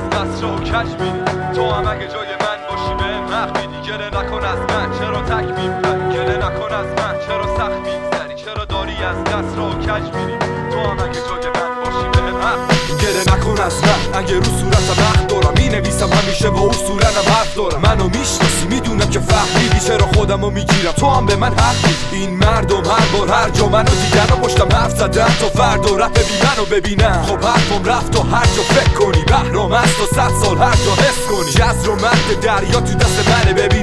دست رو کج میری. تو هم اگه جای من باشی به حق میدی. گله نکن از من چرا تک میپری گله نکن از من چرا سخت میگذری؟ چرا داری از دست رو کج میری؟ تو هم اگه جای من باشی به حق گله نکن از من اگه رو صورتم حق دارم. می نویسم همیشه با اصولنم حق دارم. منو می‌شناسی می‌دونم که فهمیدی رو می‌گیرم. تو هم به من حق این مردم هر بار هر جا منو دیدن و پشتم حرف زدن. تا فردا رفت ببین منو ببینم خب حرفم رفت و هر جا فکر کنی. بهرام است و صد سال هر جا حس کنی. جز رو مرد دریا تو دست منه ببین.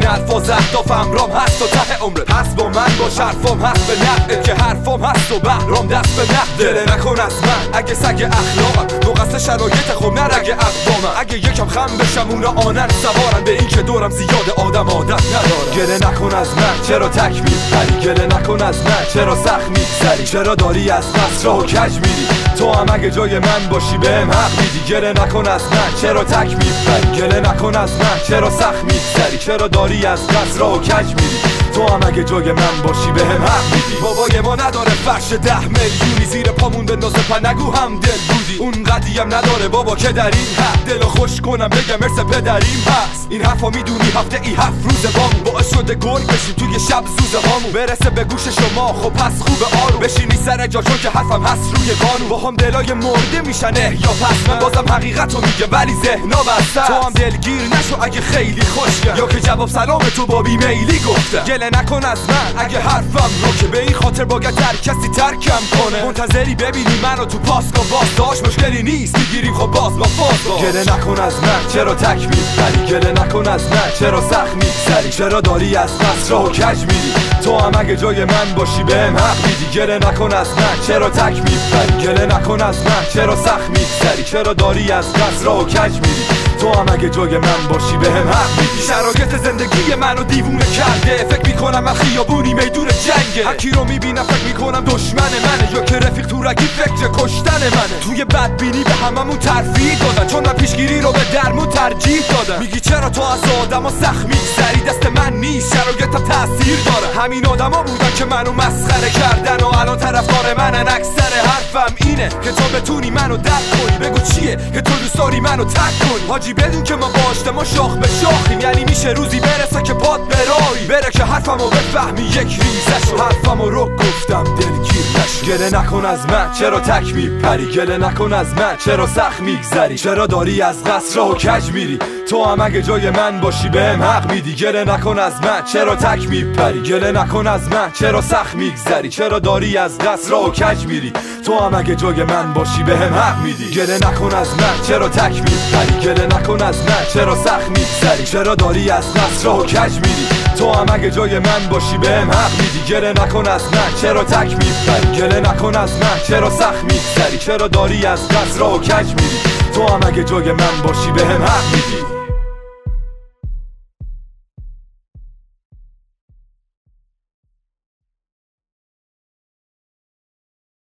باش حرفام هست به نقده که حرفام هست و بهرام دست به نقده. دل نکن از من اگه سگ اخلاقم. مقصد شرایط خب نرگه اقوامم. اگه یکم خم بشم اونا آنن سوارن به این که دورم زیاد آدم عادت ندارم. گله نکن از من چرا تک میپری؟ گله نکن از من چرا سخت میگذری؟ چرا داری از پس راه و کج میری؟ تو هم اگه جای من باشی بهم حق میدی. گله نکن از من چرا تک میپری؟ گله نکن از من چرا سخت میگذری؟ چرا داری از پس راه و کج میری؟ تو هم اگه جای من باشی به هم حق میدی. بابای ما نداره فرش ده میلیونی. زیر پامون بندازه پا نگو هم دل بودی. اون قدیم نداره بابا که در این حق. دلو خوش کنم بگم مرس پدریم هست. این حرفا می‌دونی هفته ای هفت روز بامون. باعث شده گل بشیم توی شب زوزه هامون برسه به گوش شما. خب پس خوب آروم بشینی سر جا چون که حرفم هست روی قانون با هم دلای مرده میشن یا پس من بازم حقیقت رو میگه ولی ذهنا بسته تو هم دلگیر نشو اگه خیلی خوشگل یا که جواب سلام تو با بیمیلی گفته. گله نکن از من اگه حرفم رو که به این خاطر باید در کسی ترکم کنه. منتظری ببینی منو تو پاسکا باز داشت. مشکلی نیست می‌گیریم خب باز با فاز گله نکن از من چرا تک میپری گله نکن از من چرا سخت میگذری؟ چرا داری از پس راه و کج میری؟ تو هم اگه جای من باشی بهم حق میدی. گله نکن از من. چرا تک میپری گله نکن از من. چرا سخت میگذری؟ چرا داری از پس راه و کج میری؟ تو هم اگه جای من باشی بهم حق میدی. شرایط زندگی منو دیوونه کرده. فکر می‌کنم من خیابونی میدون جنگه. هرکی رو می‌بینم فکر می‌کنم دشمن منه. یا که رفیق تو رگی فکر کشتن منه. توی بدبینی به هممون ترفیع دادن. چون من پیشگیری رو به درمون ترجیح دادم. میگی چرا تو از آدم و سخت میگذری؟ دست من نیست. شرایطم تاثیر داره. همین آدما بودن که منو مسخره کردن و الان طرفدار منن اکثر حرفم اینه که تو بتونی منو درک کنی. بگو چیه که تو دوست داری منو تک کنی؟ حاجی بدون که ما با ما شاخ به شاخیم. یعنی میشه روزی برسه که پاد برایی. بره که حرفمو بفهمی یک ریزه شو حرفمو رو گفتم دلگیر نشو. گله نکن از من چرا تک میپری؟ گله نکن از من چرا سخت میگذری؟ چرا داری از قصر و کج میری؟ تو هم اگه جای من باشی بهم حق میدی. گله نکن از من. چرا تک میپری؟ گله نکن از من. چرا سخت میگذری؟ چرا داری از قصر و کج میری؟ تو هم اگه جای من باشی بهم حق میدی. گله نکن از من. چرا تک میپری؟ گله نکن از من. چرا سخت میگذری؟ چرا داری از قصر و کج میری؟ تو هم اگه جای من باشی بهم حق میدی. گله نکن از من. چرا تک میپری؟ گله نکن از من. چرا سخت میگذری؟ چرا داری از قصر و کج میری؟ تو هم اگه جای من باشی بهم حق میدی.